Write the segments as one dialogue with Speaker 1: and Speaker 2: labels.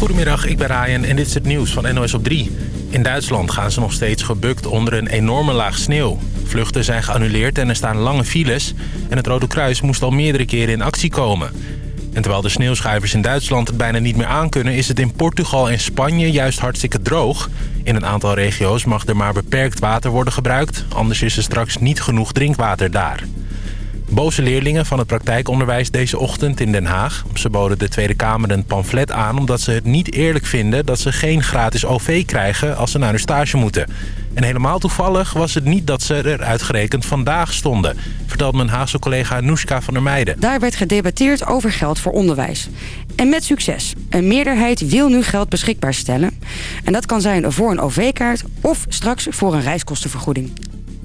Speaker 1: Goedemiddag, ik ben Ryan en dit is het nieuws van NOS op 3. In Duitsland gaan ze nog steeds gebukt onder een enorme laag sneeuw. Vluchten zijn geannuleerd en er staan lange files... en het Rode Kruis moest al meerdere keren in actie komen. En terwijl de sneeuwschuivers in Duitsland het bijna niet meer aankunnen... is het in Portugal en Spanje juist hartstikke droog. In een aantal regio's mag er maar beperkt water worden gebruikt... anders is er straks niet genoeg drinkwater daar. Boze leerlingen van het praktijkonderwijs deze ochtend in Den Haag. Ze boden de Tweede Kamer een pamflet aan omdat ze het niet eerlijk vinden... dat ze geen gratis OV krijgen als ze naar hun stage moeten. En helemaal toevallig was het niet dat ze er uitgerekend vandaag stonden... vertelt mijn Haagse collega Noeska van der Meijden.
Speaker 2: Daar werd gedebatteerd over geld voor onderwijs. En met succes. Een meerderheid wil nu geld beschikbaar stellen. En dat kan zijn voor een OV-kaart of straks voor een reiskostenvergoeding.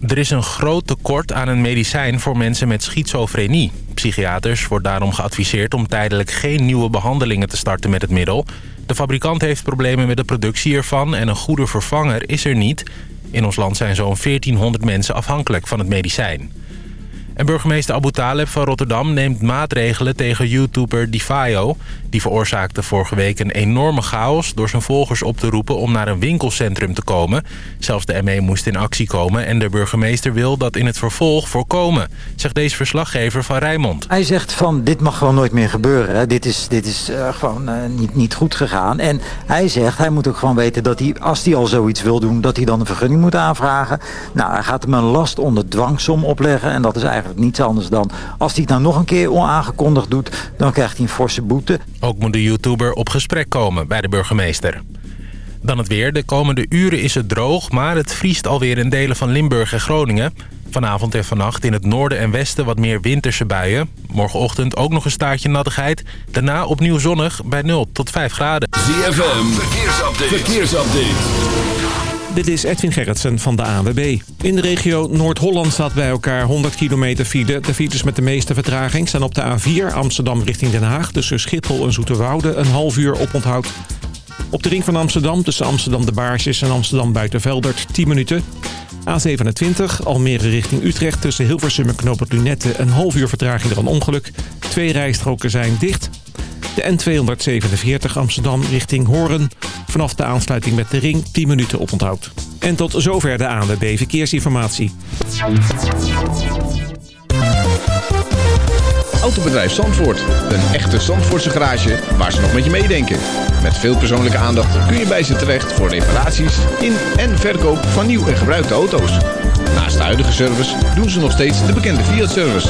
Speaker 1: Er is een groot tekort aan een medicijn voor mensen met schizofrenie. Psychiaters wordt daarom geadviseerd om tijdelijk geen nieuwe behandelingen te starten met het middel. De fabrikant heeft problemen met de productie ervan en een goede vervanger is er niet. In ons land zijn zo'n 1400 mensen afhankelijk van het medicijn. En burgemeester Abu Taleb van Rotterdam neemt maatregelen tegen YouTuber Defio. Die veroorzaakte vorige week een enorme chaos door zijn volgers op te roepen om naar een winkelcentrum te komen. Zelfs de ME moest in actie komen en de burgemeester wil dat in het vervolg voorkomen, zegt deze verslaggever van Rijnmond.
Speaker 3: Hij zegt van dit mag gewoon nooit meer gebeuren. Dit is, dit is uh, gewoon uh, niet, niet goed gegaan. En hij zegt hij moet ook gewoon weten dat hij, als hij al zoiets wil doen, dat hij dan een vergunning moet aanvragen. Nou, hij gaat hem een last onder dwangsom opleggen en dat is eigenlijk niets anders dan... als hij het nou nog een keer onaangekondigd doet, dan krijgt hij een forse boete.
Speaker 1: Ook moet de YouTuber op gesprek komen bij de burgemeester. Dan het weer. De komende uren is het droog, maar het vriest alweer in delen van Limburg en Groningen. Vanavond en vannacht in het noorden en westen wat meer winterse buien. Morgenochtend ook nog een staartje nattigheid. Daarna opnieuw zonnig bij 0 tot 5 graden.
Speaker 4: ZFM, verkeersupdate. verkeersupdate.
Speaker 5: Dit is Edwin Gerritsen van de ANWB. In de regio Noord-Holland staat bij elkaar 100 kilometer file. De files met de meeste vertraging zijn op de A4 Amsterdam richting Den Haag... tussen Schiphol en Zoeterwoude een half uur op onthoud. Op de ring van Amsterdam tussen Amsterdam de Baarsjes en Amsterdam Buitenveldert 10 minuten. A27 Almere richting Utrecht tussen Hilversum en Knoopert Lunette... een half uur vertraging door een ongeluk. Twee rijstroken zijn dicht... De N247 Amsterdam richting Hoorn. Vanaf de aansluiting met de ring 10 minuten op onthoud. En tot zover de ANWB Verkeersinformatie.
Speaker 6: Autobedrijf Zandvoort. Een echte Zandvoortse garage waar ze nog met je meedenken. Met veel persoonlijke aandacht kun je bij ze terecht voor reparaties in en verkoop van nieuw en gebruikte auto's. Naast de huidige service doen ze nog steeds de bekende Fiat-service.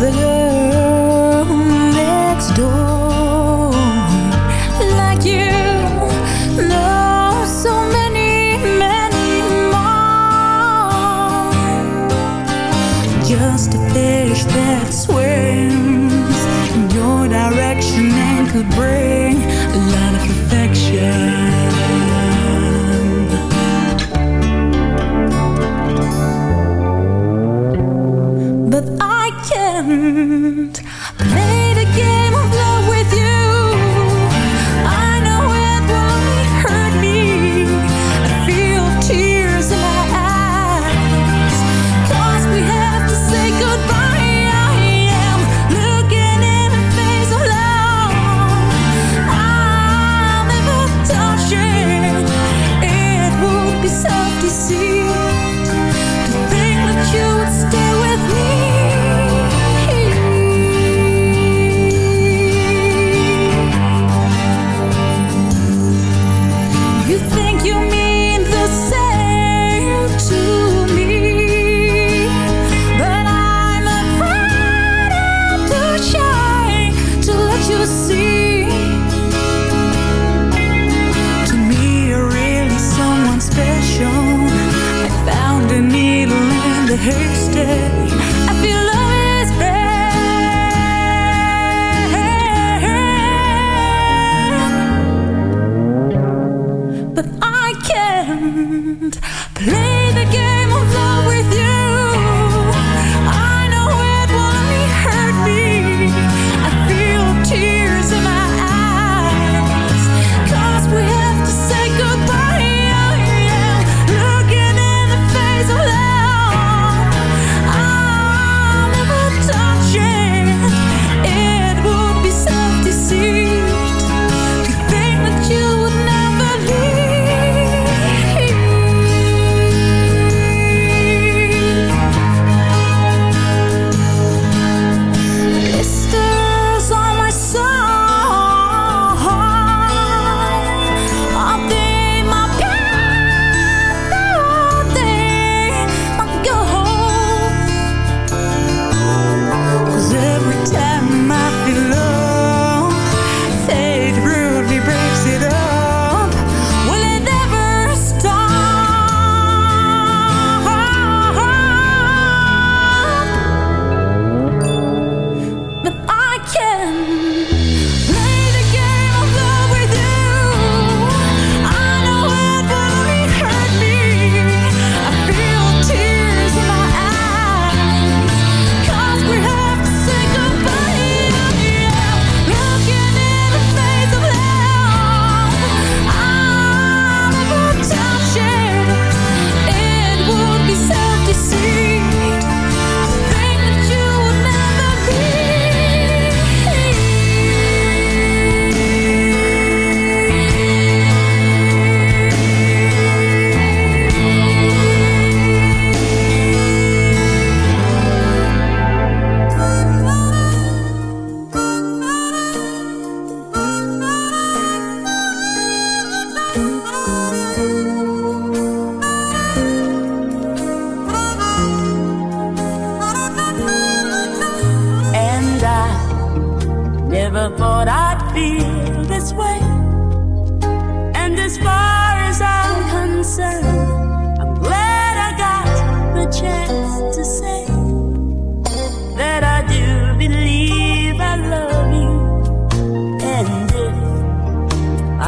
Speaker 4: the girl next door. Like you know so many, many more. Just a fish that swims in your direction and could bring.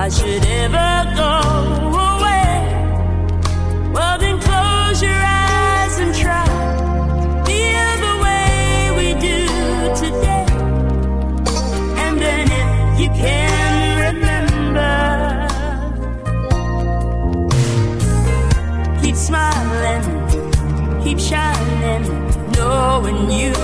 Speaker 4: I should ever go away. Well, then close your eyes and try feel the way we do today. And then if you can remember, keep smiling, keep shining, knowing you.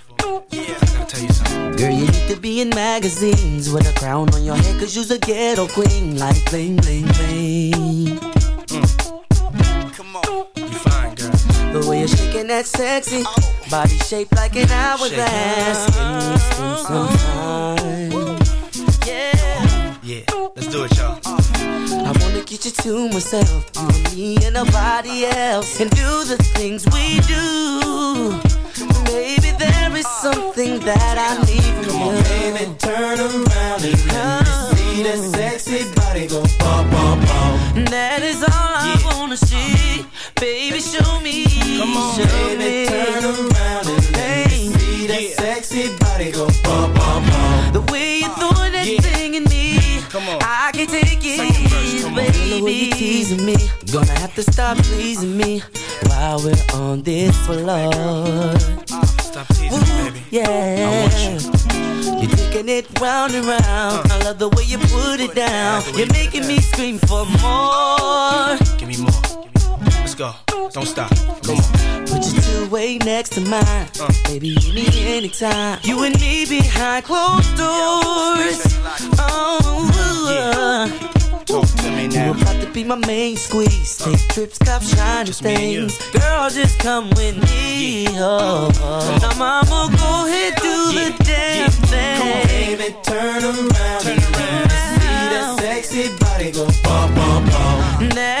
Speaker 7: Yeah, I gotta tell you something.
Speaker 8: Girl, you need to be in magazines with a crown on your head, cause you's a ghetto queen. Like bling, bling, bling.
Speaker 7: Come on, you fine, girl.
Speaker 8: The way you're shaking that sexy body shaped like an hourglass. Can we spend some time? Yeah.
Speaker 7: Yeah, let's do it, y'all.
Speaker 8: I wanna get you to myself, you and me and nobody else, and do the things we do. Baby, there is something that I need from
Speaker 7: Come
Speaker 8: you.
Speaker 7: on, baby, turn around and let me see that sexy body go bum, bum, bum.
Speaker 8: That is all I wanna see. Baby, show me.
Speaker 7: Come on,
Speaker 8: show
Speaker 7: baby,
Speaker 8: me.
Speaker 7: turn around and let me see that sexy body go bum, bum, bum.
Speaker 8: The way you throw
Speaker 7: on.
Speaker 8: I can take it,
Speaker 7: Second verse,
Speaker 8: baby. The way you teasing me. Gonna have to stop pleasing me while we're on this floor.
Speaker 7: Stop teasing me, baby.
Speaker 8: Yeah.
Speaker 7: I want you.
Speaker 8: You're taking it round and round. Uh. I love the way you put it down. You're
Speaker 7: you put it
Speaker 8: making me scream for more.
Speaker 7: Give me more. Go. Don't stop. Come on.
Speaker 8: Put your two way next to mine.
Speaker 7: Uh.
Speaker 8: Baby, you need anytime. You and me behind closed doors. Oh,
Speaker 7: Talk to me
Speaker 8: you
Speaker 7: now.
Speaker 8: about to be my main squeeze. Take trips, cop shiny
Speaker 7: Just you.
Speaker 8: things. Girl, just come with me. Oh, oh. Now, mama, go ahead, do
Speaker 7: Yeah.
Speaker 8: the damn thing.
Speaker 7: Come on, baby, turn around. Turn around. See that sexy body go bum, bum, bum.
Speaker 8: That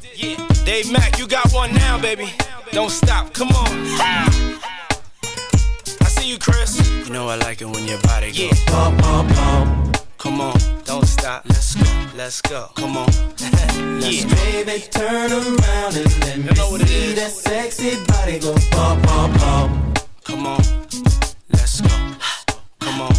Speaker 7: Dave Mack, you got one now, baby. Don't stop. Come on. I see you, Chris. You know I like it when your body goes yeah. bum, bum, bum. Come on, don't stop. Let's go, let's go. Come on. let's yeah. baby, turn around and let me know what it see is. that sexy body go bum, bum, bum. Come on, let's go. Come on,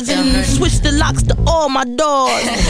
Speaker 9: bars and
Speaker 10: switch the
Speaker 11: locks to all my doors.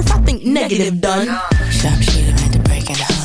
Speaker 11: If I think negative done.
Speaker 12: Sharpshooter
Speaker 11: had to break it up.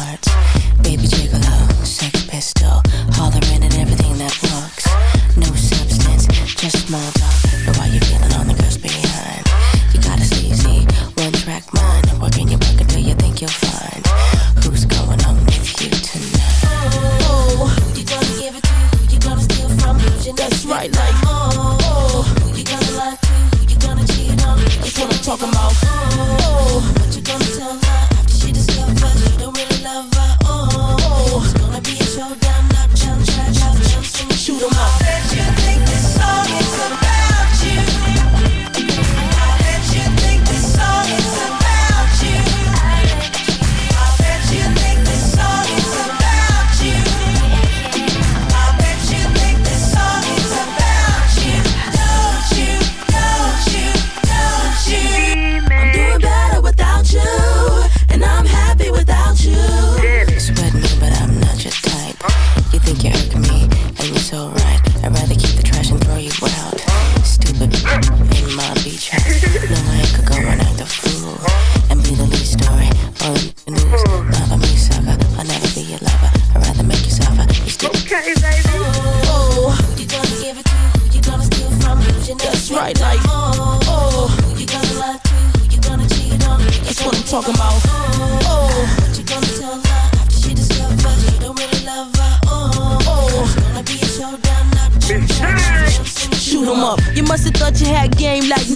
Speaker 11: game like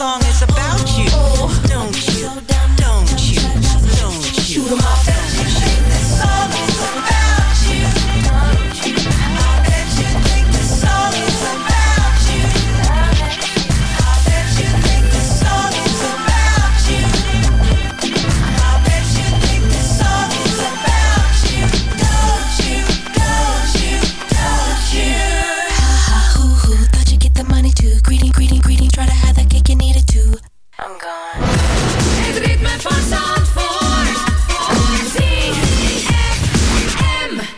Speaker 13: Song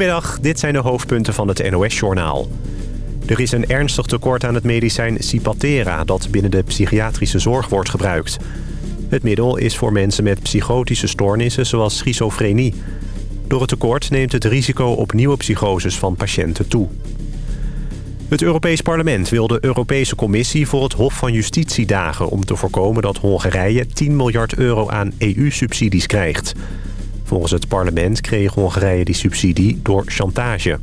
Speaker 7: Goedemiddag, dit zijn de hoofdpunten van het NOS-journaal. Er is een ernstig tekort aan het medicijn Cipatera... dat binnen de psychiatrische zorg wordt gebruikt. Het middel is voor mensen met psychotische stoornissen zoals schizofrenie. Door het tekort neemt het risico op nieuwe psychoses van patiënten toe. Het Europees Parlement wil de Europese Commissie voor het Hof van Justitie dagen... om te voorkomen dat Hongarije 10 miljard euro aan EU-subsidies krijgt. Volgens het parlement kreeg Hongarije die subsidie door chantage.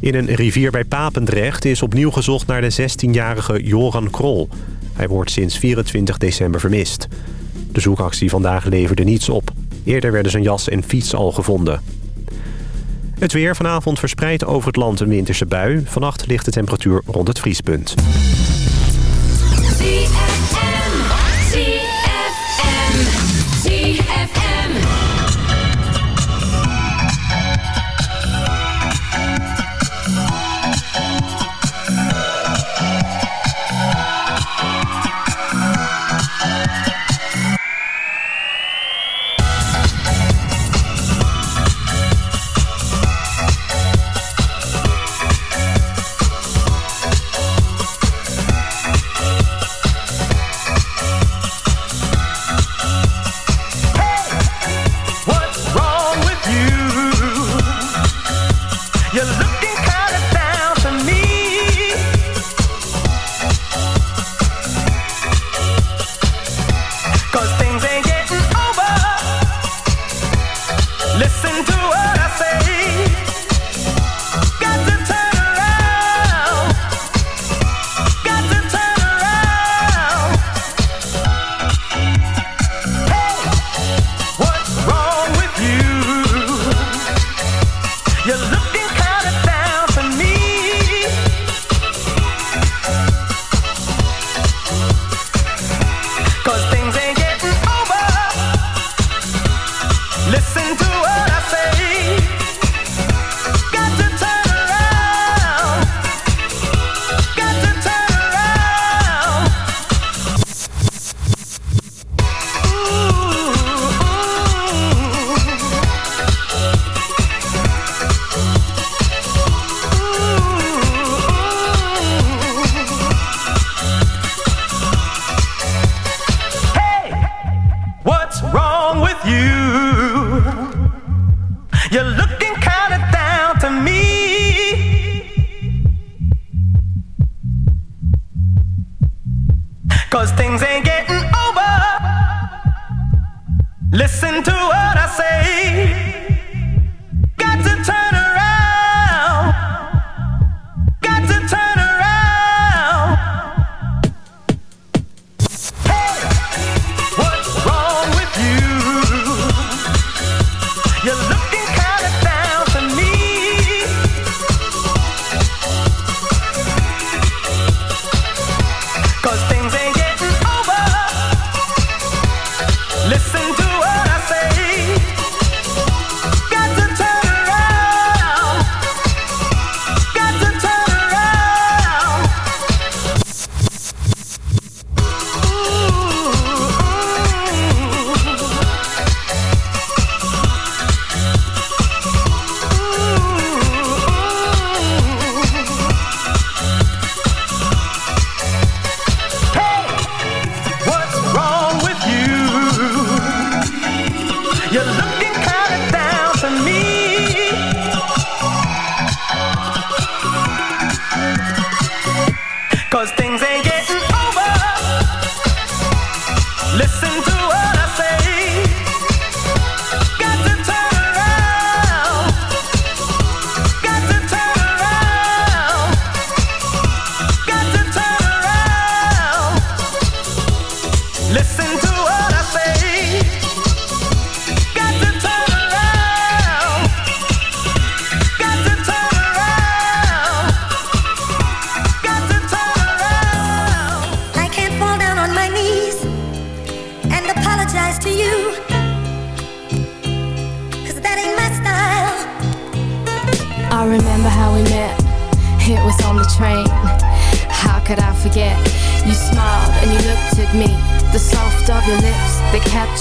Speaker 7: In een rivier bij Papendrecht is opnieuw gezocht naar de 16-jarige Joran Krol. Hij wordt sinds 24 december vermist. De zoekactie vandaag leverde niets op. Eerder werden zijn jas en fiets al gevonden. Het weer vanavond verspreidt over het land een winterse bui. Vannacht ligt de temperatuur rond het vriespunt.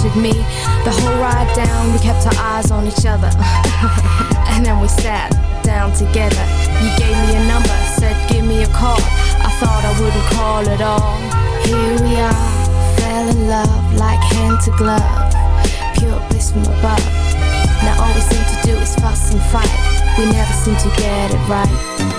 Speaker 14: with me.
Speaker 15: The whole ride down, we kept our eyes on each other. and then we sat down together. You gave me a number, said give me a call. I thought I wouldn't call at all. Here we are, fell in love like hand to glove. Pure bliss from above. Now all we seem to do is fuss and fight. We never seem to get it right.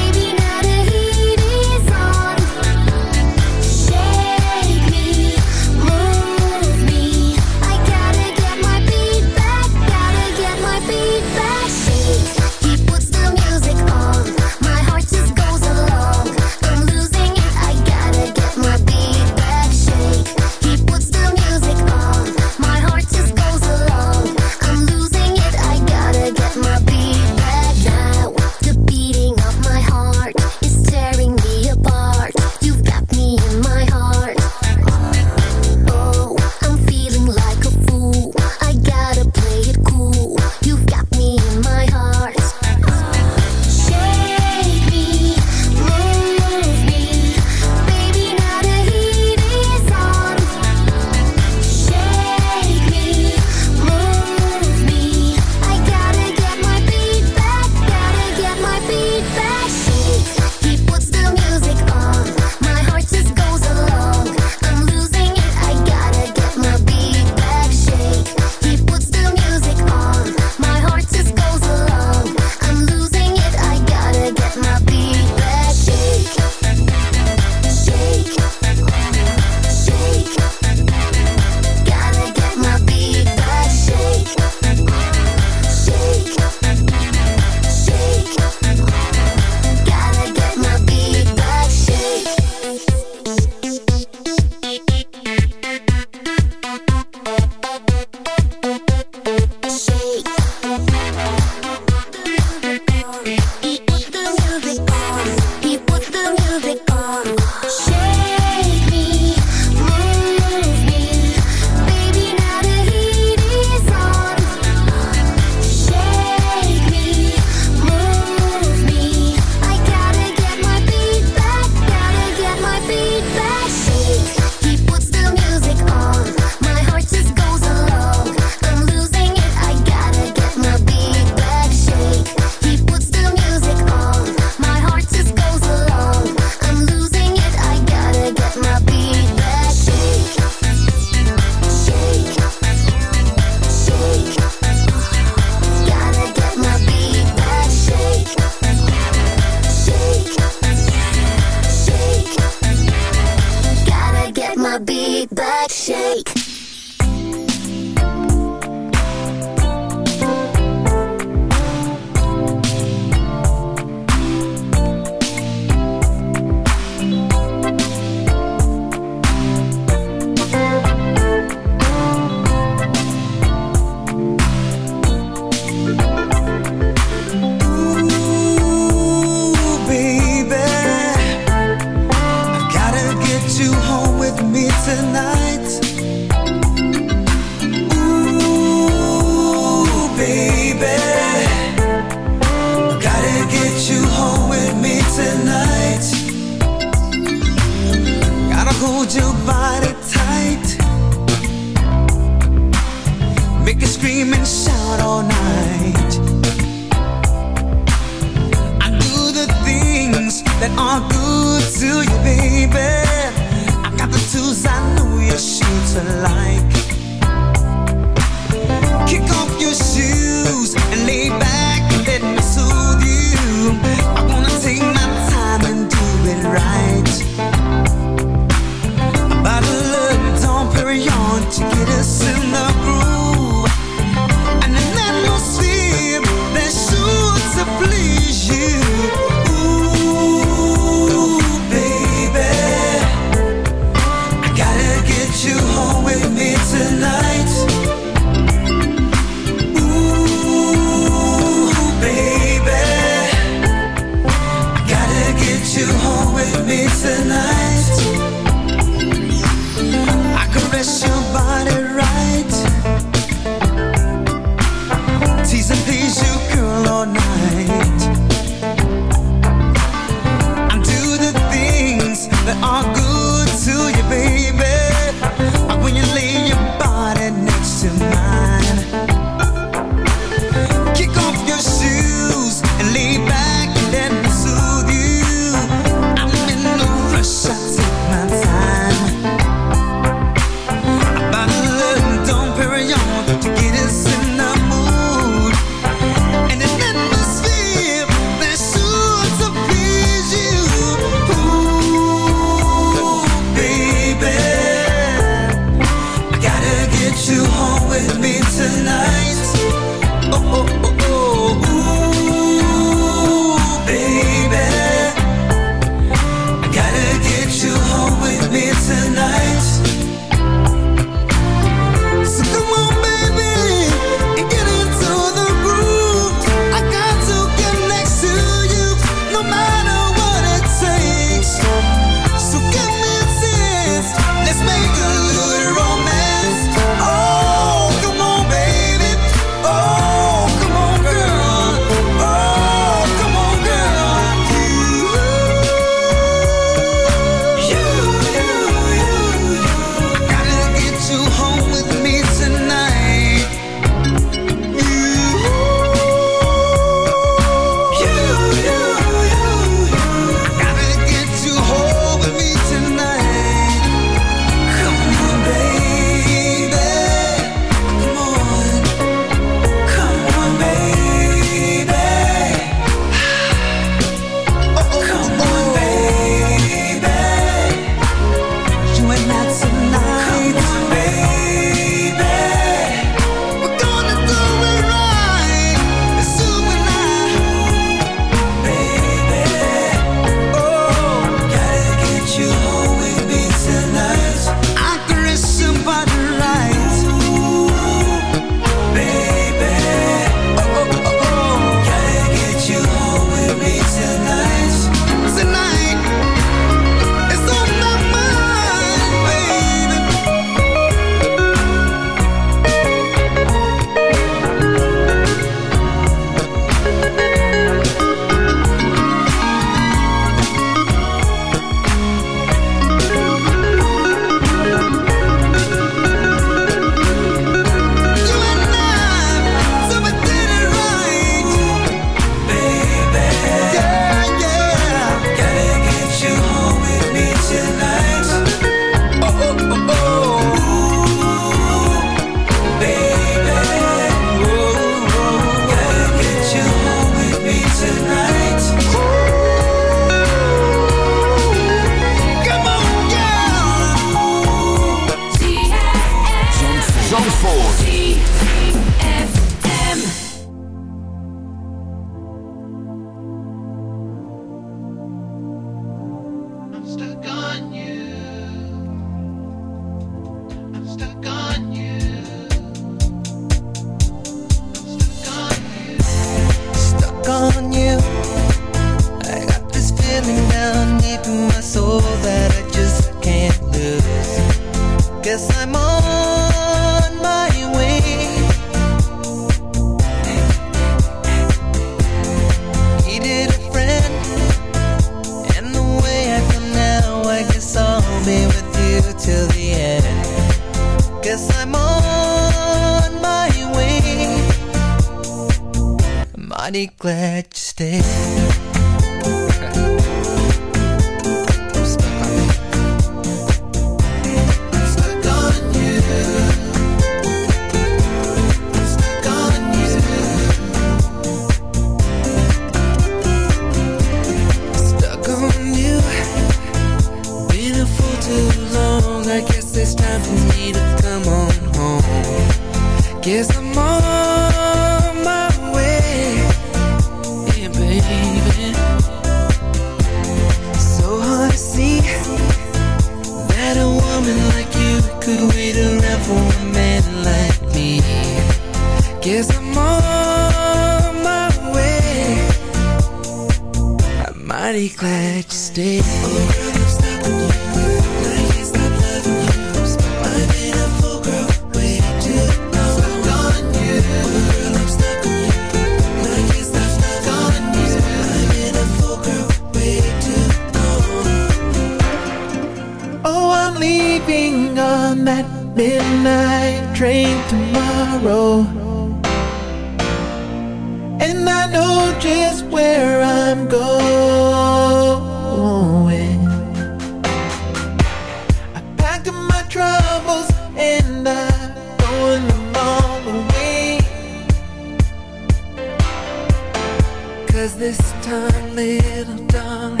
Speaker 14: this time, little darling?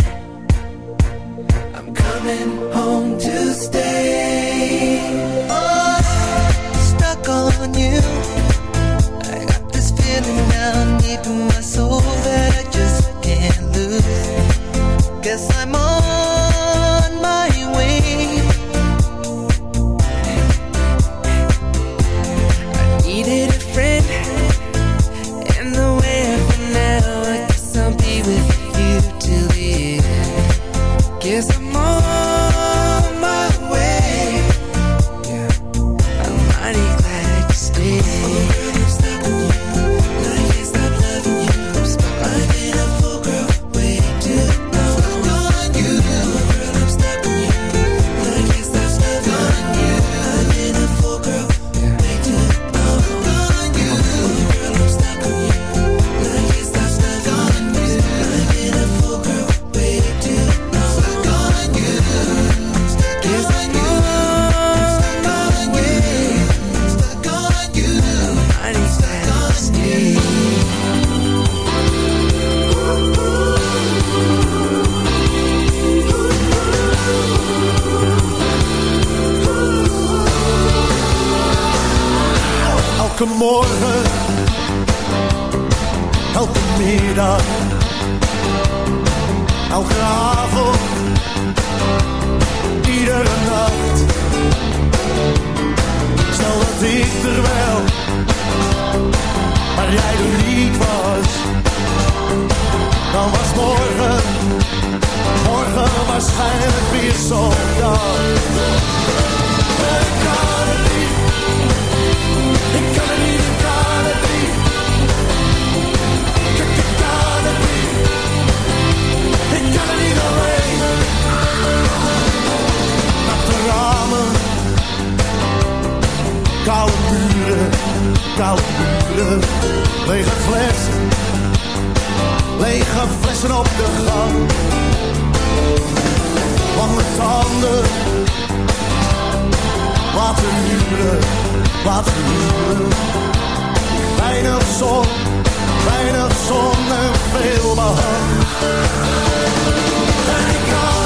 Speaker 14: I'm coming home to stay.
Speaker 16: niet was. Dan was morgen, morgen waarschijnlijk weer zo'n dag. Ik kan het niet, ik kan het niet, ik kan het niet. Ik, kan het niet, ik kan ramen, koude muren koude buren, lege flessen, lege flessen op de gang. Lange tanden, water wat water huren. Weinig zon, weinig zon en veel behang. En ik kan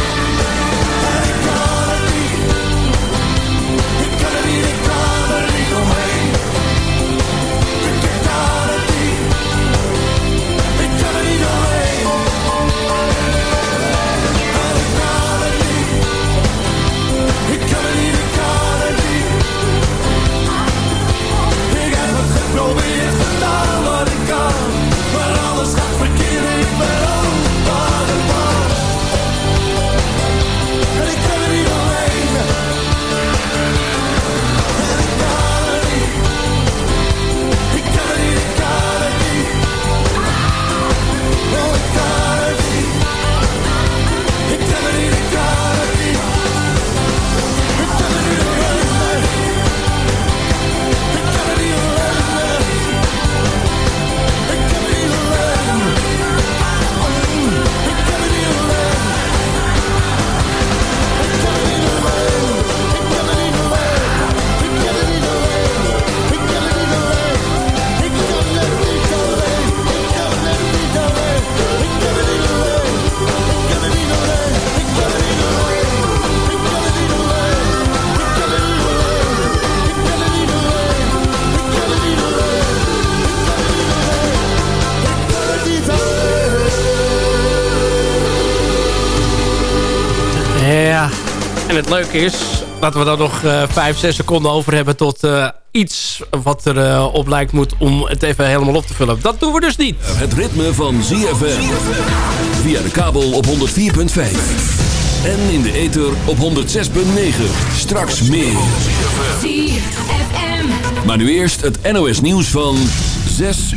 Speaker 17: is... dat we dan nog uh, 5, 6 seconden over hebben tot eh, iets wat er eh, op lijkt moet... om het even helemaal op te vullen. Dat doen we dus niet.
Speaker 18: Het ritme van ZFM. Via de kabel op 104.5. En in de ether op 106.9. Straks meer.
Speaker 19: ZFM.
Speaker 18: Maar nu eerst het NOS nieuws van 6